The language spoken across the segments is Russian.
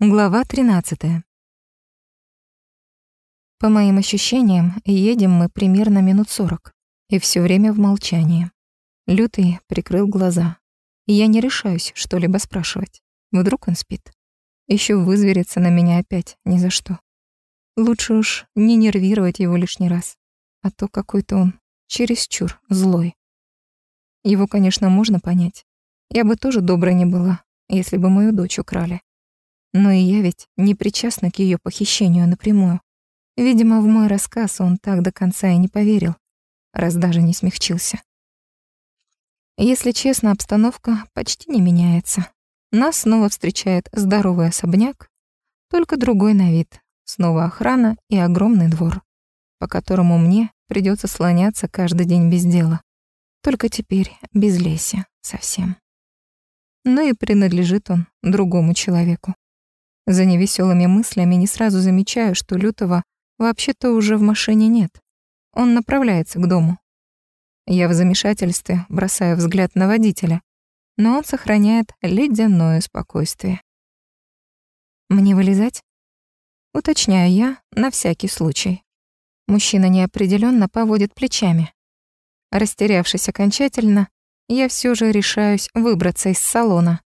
Глава 13. По моим ощущениям, едем мы примерно минут сорок, и все время в молчании. Лютый прикрыл глаза, я не решаюсь что-либо спрашивать. Вдруг он спит. Еще вызверится на меня опять ни за что. Лучше уж не нервировать его лишний раз, а то какой-то он чересчур злой. Его, конечно, можно понять. Я бы тоже доброй не была, если бы мою дочь украли. Но и я ведь не причастна к ее похищению напрямую. Видимо, в мой рассказ он так до конца и не поверил, раз даже не смягчился. Если честно, обстановка почти не меняется. Нас снова встречает здоровый особняк, только другой на вид. Снова охрана и огромный двор, по которому мне придется слоняться каждый день без дела. Только теперь без леся совсем. Но и принадлежит он другому человеку. За невеселыми мыслями не сразу замечаю, что Лютого вообще-то уже в машине нет. Он направляется к дому. Я в замешательстве бросаю взгляд на водителя, но он сохраняет ледяное спокойствие. «Мне вылезать?» Уточняю я на всякий случай. Мужчина неопределенно поводит плечами. Растерявшись окончательно, я все же решаюсь выбраться из салона.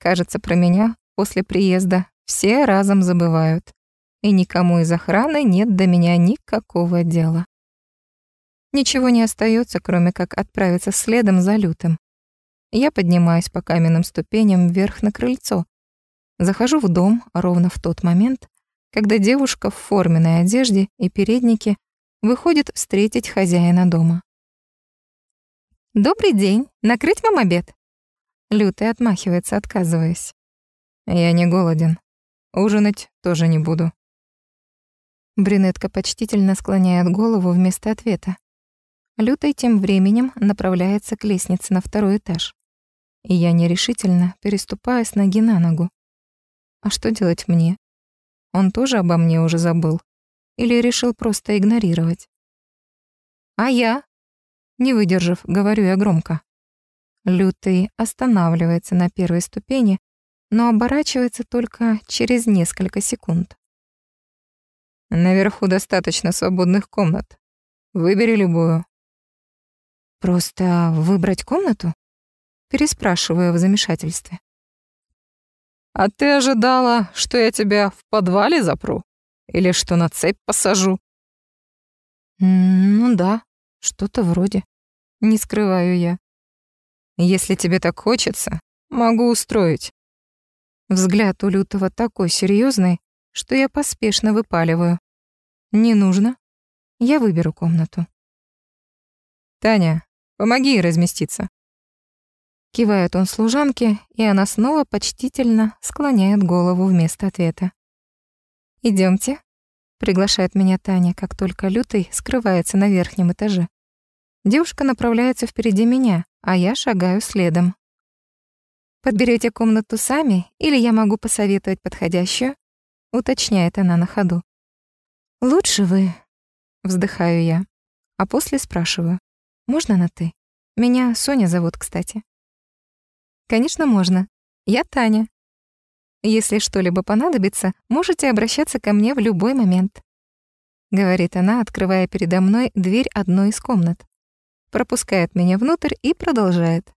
Кажется, про меня после приезда все разом забывают, и никому из охраны нет до меня никакого дела. Ничего не остается, кроме как отправиться следом за лютым. Я поднимаюсь по каменным ступеням вверх на крыльцо. Захожу в дом ровно в тот момент, когда девушка в форменной одежде и переднике выходит встретить хозяина дома. «Добрый день. Накрыть вам обед?» Лютый отмахивается, отказываясь. «Я не голоден», Ужинать тоже не буду. Брюнетка почтительно склоняет голову вместо ответа. Лютый тем временем направляется к лестнице на второй этаж. И я нерешительно переступаю с ноги на ногу. А что делать мне? Он тоже обо мне уже забыл? Или решил просто игнорировать? А я? Не выдержав, говорю я громко. Лютый останавливается на первой ступени но оборачивается только через несколько секунд. Наверху достаточно свободных комнат. Выбери любую. Просто выбрать комнату? Переспрашиваю в замешательстве. А ты ожидала, что я тебя в подвале запру? Или что на цепь посажу? Ну да, что-то вроде. Не скрываю я. Если тебе так хочется, могу устроить. Взгляд у Лютого такой серьезный, что я поспешно выпаливаю. Не нужно. Я выберу комнату. Таня, помоги ей разместиться. Кивает он служанке, и она снова почтительно склоняет голову вместо ответа. Идемте, приглашает меня Таня, как только Лютый скрывается на верхнем этаже. Девушка направляется впереди меня, а я шагаю следом. Подберете комнату сами, или я могу посоветовать подходящую?» — уточняет она на ходу. «Лучше вы», — вздыхаю я, а после спрашиваю. «Можно на «ты»? Меня Соня зовут, кстати». «Конечно, можно. Я Таня. Если что-либо понадобится, можете обращаться ко мне в любой момент», — говорит она, открывая передо мной дверь одной из комнат. Пропускает меня внутрь и продолжает.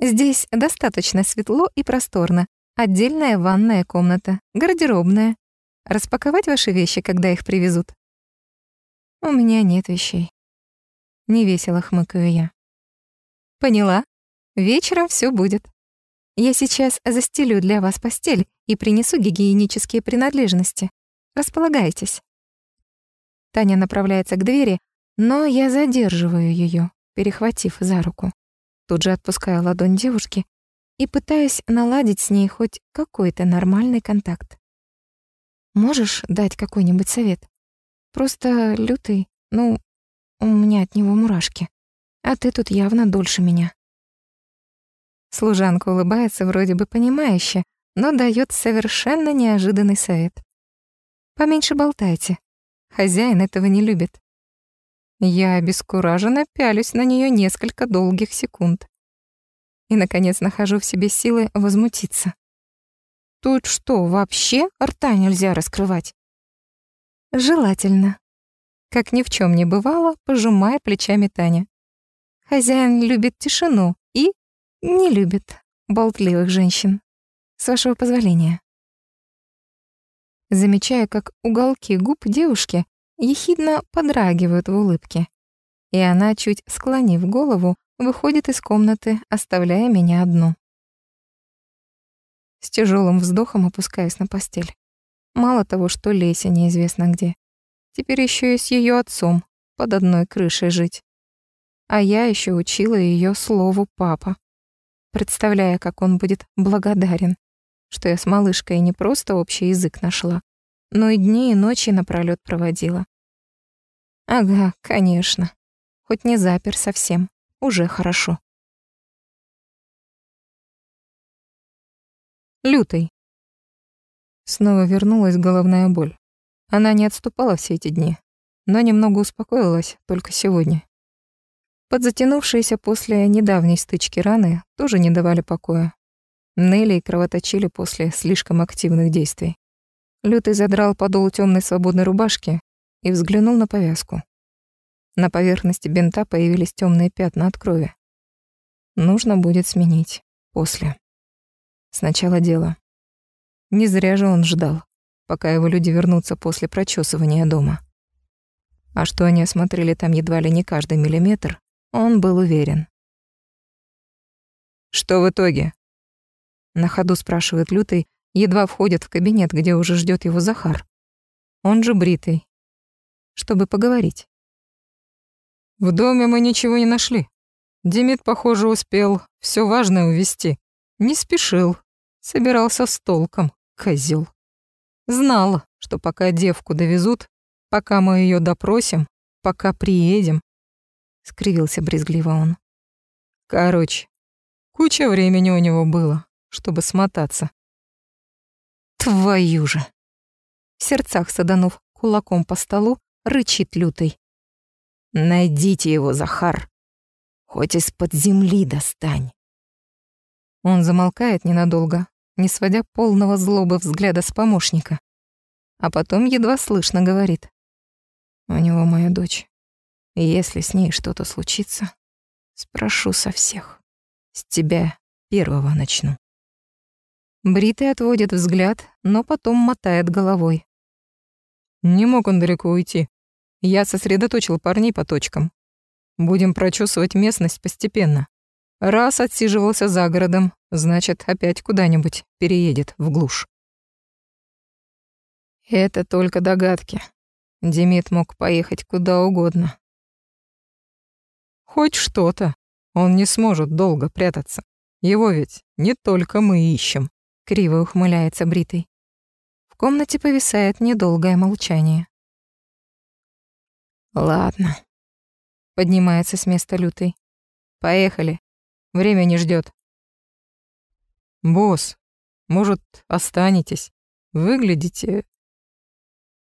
Здесь достаточно светло и просторно. Отдельная ванная комната, гардеробная. Распаковать ваши вещи, когда их привезут? У меня нет вещей. Невесело хмыкаю я. Поняла. Вечером все будет. Я сейчас застелю для вас постель и принесу гигиенические принадлежности. Располагайтесь. Таня направляется к двери, но я задерживаю ее, перехватив за руку. Тут же отпускаю ладонь девушки и пытаюсь наладить с ней хоть какой-то нормальный контакт. Можешь дать какой-нибудь совет? Просто лютый, ну, у меня от него мурашки. А ты тут явно дольше меня. Служанка улыбается вроде бы понимающе, но дает совершенно неожиданный совет. Поменьше болтайте. Хозяин этого не любит. Я обескураженно пялюсь на нее несколько долгих секунд. И, наконец, нахожу в себе силы возмутиться. Тут что, вообще рта нельзя раскрывать? Желательно. Как ни в чем не бывало, пожимая плечами Таня. Хозяин любит тишину и не любит болтливых женщин. С вашего позволения. Замечая, как уголки губ девушки ехидно подрагивают в улыбке, и она, чуть склонив голову, выходит из комнаты, оставляя меня одну. С тяжелым вздохом опускаюсь на постель. Мало того, что Леся неизвестно где. Теперь еще и с ее отцом под одной крышей жить. А я еще учила ее слову «папа», представляя, как он будет благодарен, что я с малышкой не просто общий язык нашла, но и дни и ночи напролёт проводила. Ага, конечно. Хоть не запер совсем, уже хорошо. Лютый. Снова вернулась головная боль. Она не отступала все эти дни, но немного успокоилась только сегодня. Подзатянувшиеся после недавней стычки раны тоже не давали покоя. Нелли и кровоточили после слишком активных действий. Лютый задрал подол темной свободной рубашки и взглянул на повязку. На поверхности бинта появились темные пятна от крови. Нужно будет сменить после. Сначала дело. Не зря же он ждал, пока его люди вернутся после прочесывания дома. А что они осмотрели там едва ли не каждый миллиметр, он был уверен. «Что в итоге?» На ходу спрашивает Лютый, едва входит в кабинет, где уже ждет его Захар. Он же бритый. Чтобы поговорить. В доме мы ничего не нашли. Демид, похоже, успел все важное увести. Не спешил. Собирался с толком, козел. Знал, что пока девку довезут, пока мы ее допросим, пока приедем, скривился брезгливо он. Короче, куча времени у него было, чтобы смотаться. Твою же! В сердцах саданув кулаком по столу, рычит лютый. Найдите его, Захар. Хоть из-под земли достань. Он замолкает ненадолго, не сводя полного злобы взгляда с помощника. А потом едва слышно говорит. У него моя дочь. И если с ней что-то случится, спрошу со всех. С тебя первого начну. Бритый отводит взгляд, но потом мотает головой. Не мог он далеко уйти. Я сосредоточил парней по точкам. Будем прочесывать местность постепенно. Раз отсиживался за городом, значит, опять куда-нибудь переедет в глушь. Это только догадки. Демид мог поехать куда угодно. Хоть что-то. Он не сможет долго прятаться. Его ведь не только мы ищем. Криво ухмыляется Бритый. В комнате повисает недолгое молчание. Ладно. Поднимается с места Лютый. Поехали. Время не ждет. Босс, может, останетесь? Выглядите...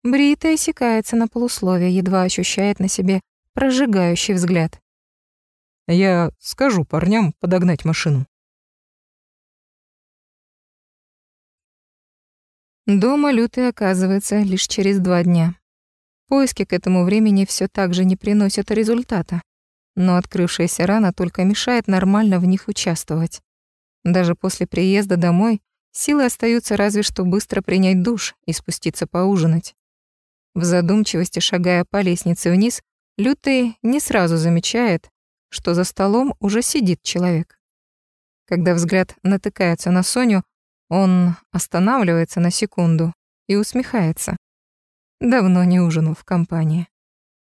Брита осекается на полусловие, едва ощущает на себе прожигающий взгляд. Я скажу парням подогнать машину. Дома Лютый оказывается лишь через два дня. Поиски к этому времени все так же не приносят результата, но открывшаяся рана только мешает нормально в них участвовать. Даже после приезда домой силы остаются разве что быстро принять душ и спуститься поужинать. В задумчивости, шагая по лестнице вниз, Лютый не сразу замечает, что за столом уже сидит человек. Когда взгляд натыкается на Соню, он останавливается на секунду и усмехается. Давно не ужинал в компании.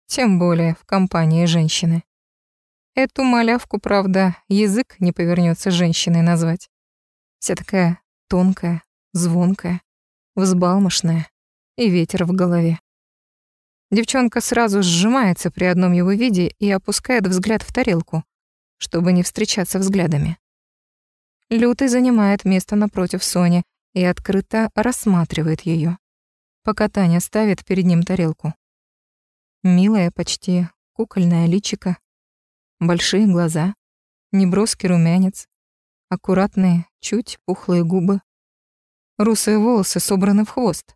Тем более в компании женщины. Эту малявку, правда, язык не повернется женщиной назвать. Вся такая тонкая, звонкая, взбалмошная и ветер в голове. Девчонка сразу сжимается при одном его виде и опускает взгляд в тарелку, чтобы не встречаться взглядами. Лютый занимает место напротив Сони и открыто рассматривает ее, пока Таня ставит перед ним тарелку. Милая, почти кукольная личика, большие глаза, неброский румянец, аккуратные, чуть пухлые губы. Русые волосы собраны в хвост.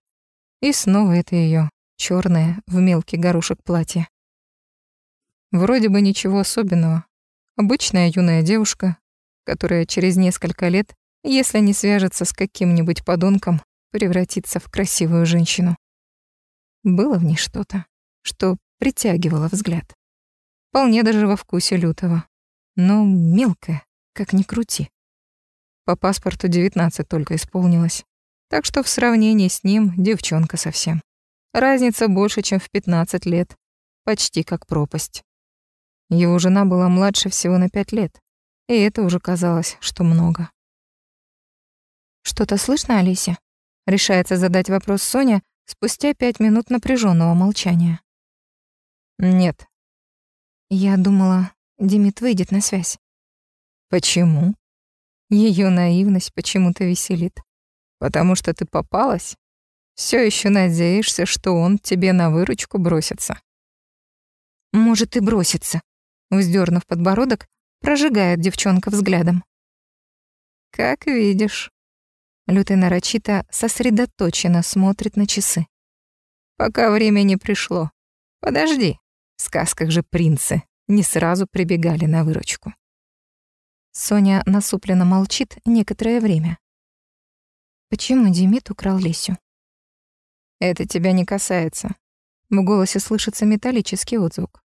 И снова это ее черное в мелкий горошек платье. Вроде бы ничего особенного. Обычная юная девушка, которая через несколько лет, если не свяжется с каким-нибудь подонком, превратится в красивую женщину. Было в ней что-то, что притягивало взгляд. Вполне даже во вкусе лютого. Но мелкое, как ни крути. По паспорту 19 только исполнилось. Так что в сравнении с ним девчонка совсем. Разница больше, чем в 15 лет. Почти как пропасть. Его жена была младше всего на пять лет, и это уже казалось, что много. «Что-то слышно, Алисе?» — решается задать вопрос Соня спустя пять минут напряженного молчания. «Нет». Я думала, Димит выйдет на связь. «Почему?» Ее наивность почему-то веселит. «Потому что ты попалась? Все еще надеешься, что он тебе на выручку бросится?» «Может, и бросится», Вздернув подбородок, прожигает девчонка взглядом. «Как видишь». Лютый нарочито сосредоточенно смотрит на часы. «Пока время не пришло. Подожди. В сказках же принцы не сразу прибегали на выручку». Соня насупленно молчит некоторое время. «Почему Демид украл Лесю?» «Это тебя не касается». В голосе слышится металлический отзвук.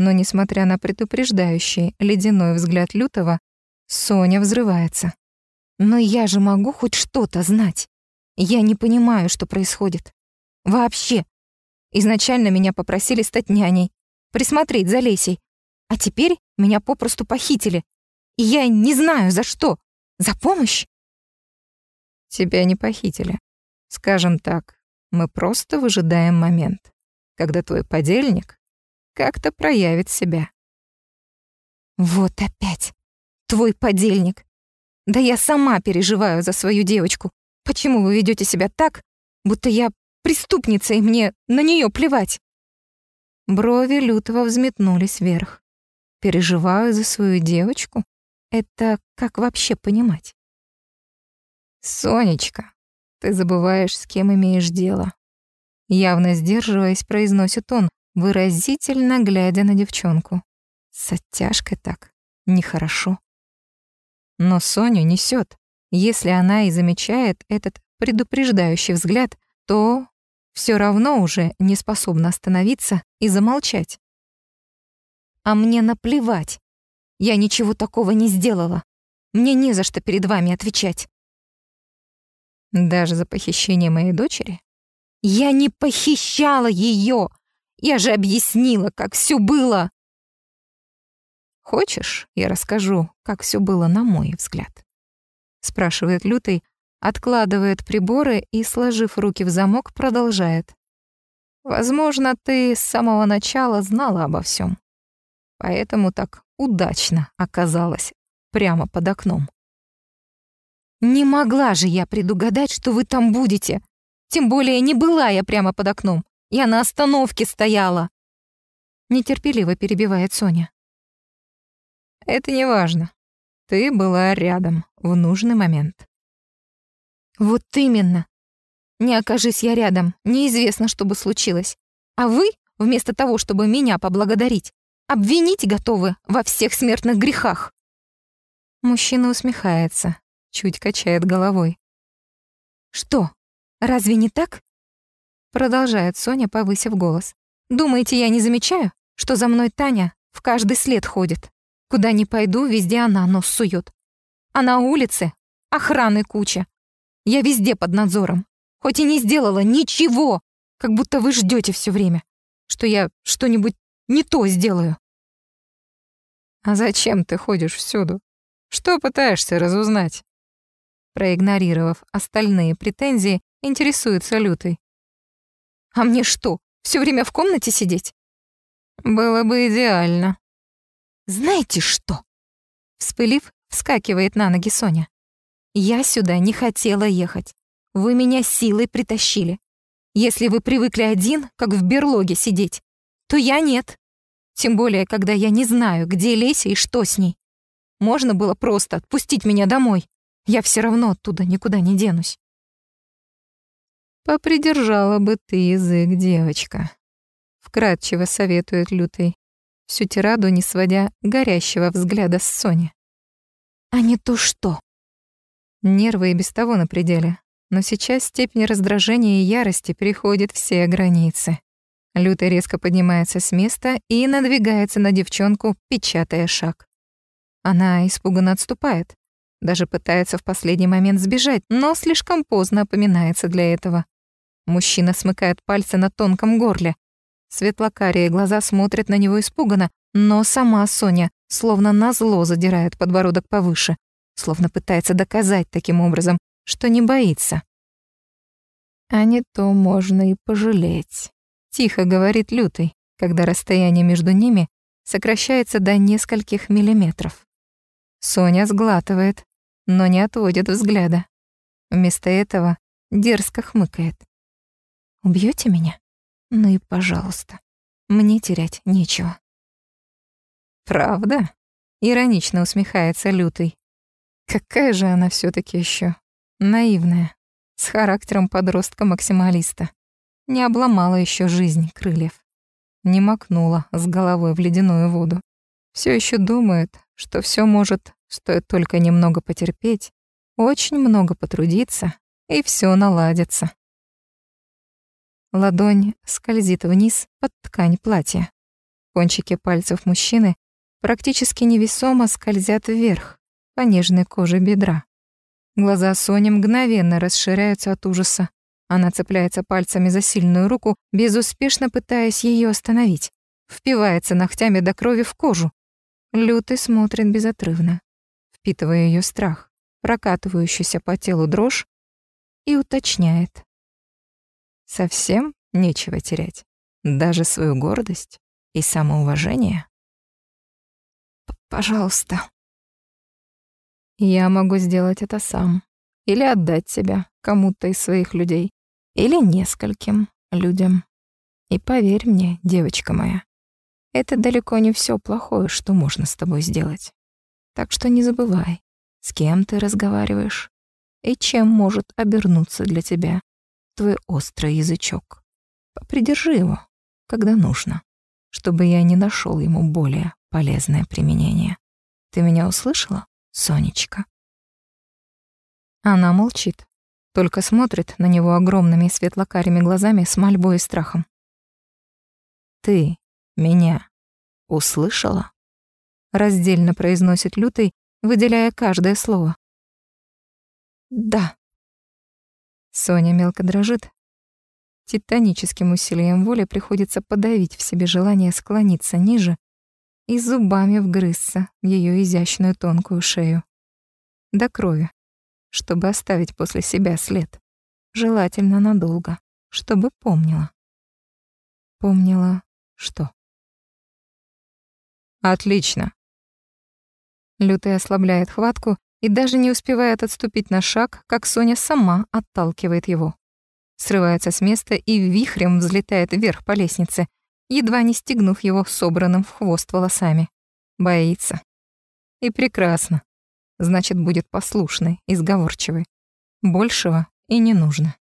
Но, несмотря на предупреждающий ледяной взгляд Лютого, Соня взрывается. «Но я же могу хоть что-то знать. Я не понимаю, что происходит. Вообще. Изначально меня попросили стать няней, присмотреть за Лесей. А теперь меня попросту похитили. И я не знаю, за что. За помощь?» «Тебя не похитили. Скажем так, мы просто выжидаем момент, когда твой подельник как-то проявит себя. Вот опять. Твой подельник. Да я сама переживаю за свою девочку. Почему вы ведете себя так, будто я преступница, и мне на нее плевать? Брови лютого взметнулись вверх. Переживаю за свою девочку? Это как вообще понимать? Сонечка, ты забываешь, с кем имеешь дело. Явно сдерживаясь, произносит он, выразительно глядя на девчонку. С оттяжкой так. Нехорошо. Но Соню несет. Если она и замечает этот предупреждающий взгляд, то все равно уже не способна остановиться и замолчать. А мне наплевать. Я ничего такого не сделала. Мне не за что перед вами отвечать. Даже за похищение моей дочери? Я не похищала ее. Я же объяснила, как все было. Хочешь, я расскажу, как все было на мой взгляд? Спрашивает Лютый, откладывает приборы и, сложив руки в замок, продолжает. Возможно, ты с самого начала знала обо всем, Поэтому так удачно оказалась прямо под окном. Не могла же я предугадать, что вы там будете. Тем более не была я прямо под окном. Я на остановке стояла!» Нетерпеливо перебивает Соня. «Это не важно. Ты была рядом в нужный момент». «Вот именно. Не окажись я рядом, неизвестно, что бы случилось. А вы, вместо того, чтобы меня поблагодарить, обвинить готовы во всех смертных грехах». Мужчина усмехается, чуть качает головой. «Что, разве не так?» Продолжает Соня, повысив голос. «Думаете, я не замечаю, что за мной Таня в каждый след ходит? Куда ни пойду, везде она нос сует. А на улице охраны куча. Я везде под надзором. Хоть и не сделала ничего, как будто вы ждете все время, что я что-нибудь не то сделаю». «А зачем ты ходишь всюду? Что пытаешься разузнать?» Проигнорировав остальные претензии, интересуется Лютый. А мне что, все время в комнате сидеть? Было бы идеально. Знаете что? Вспылив, вскакивает на ноги Соня. Я сюда не хотела ехать. Вы меня силой притащили. Если вы привыкли один, как в берлоге сидеть, то я нет. Тем более, когда я не знаю, где Леся и что с ней. Можно было просто отпустить меня домой. Я все равно оттуда никуда не денусь. Попридержала бы ты язык, девочка. Вкратчиво советует Лютый, всю тираду не сводя горящего взгляда с Сони. А не то что? Нервы и без того на пределе, но сейчас степень раздражения и ярости переходит все границы. Лютый резко поднимается с места и надвигается на девчонку, печатая шаг. Она испуганно отступает, даже пытается в последний момент сбежать, но слишком поздно опоминается для этого. Мужчина смыкает пальцы на тонком горле. Светлокарие глаза смотрят на него испуганно, но сама Соня словно назло задирает подбородок повыше, словно пытается доказать таким образом, что не боится. А не то можно и пожалеть. Тихо говорит Лютый, когда расстояние между ними сокращается до нескольких миллиметров. Соня сглатывает, но не отводит взгляда. Вместо этого дерзко хмыкает. Убьете меня? Ну и пожалуйста. Мне терять нечего. Правда? Иронично усмехается Лютый. Какая же она все таки еще наивная, с характером подростка-максималиста не обломала еще жизнь крыльев, не макнула с головой в ледяную воду. Все еще думает, что все может, стоит только немного потерпеть, очень много потрудиться, и все наладится. Ладонь скользит вниз под ткань платья. Кончики пальцев мужчины практически невесомо скользят вверх, по нежной коже бедра. Глаза Сони мгновенно расширяются от ужаса. Она цепляется пальцами за сильную руку, безуспешно пытаясь ее остановить. Впивается ногтями до крови в кожу. Лютый смотрит безотрывно, впитывая ее страх, прокатывающийся по телу дрожь, и уточняет. Совсем нечего терять. Даже свою гордость и самоуважение. «Пожалуйста». «Я могу сделать это сам. Или отдать тебя кому-то из своих людей или нескольким людям. И поверь мне, девочка моя, это далеко не все плохое, что можно с тобой сделать. Так что не забывай, с кем ты разговариваешь и чем может обернуться для тебя твой острый язычок. Попридержи его, когда нужно, чтобы я не нашел ему более полезное применение. Ты меня услышала, Сонечка? Она молчит, только смотрит на него огромными светлокарими глазами с мольбой и страхом. «Ты меня услышала?» Раздельно произносит Лютый, выделяя каждое слово. «Да». Соня мелко дрожит. Титаническим усилием воли приходится подавить в себе желание склониться ниже и зубами вгрызться в ее изящную тонкую шею. До крови, чтобы оставить после себя след. Желательно надолго, чтобы помнила. Помнила что? Отлично. Лютый ослабляет хватку и даже не успевает отступить на шаг, как Соня сама отталкивает его. Срывается с места и вихрем взлетает вверх по лестнице, едва не стегнув его собранным в хвост волосами. Боится. И прекрасно значит, будет послушной и сговорчивой. Большего и не нужно.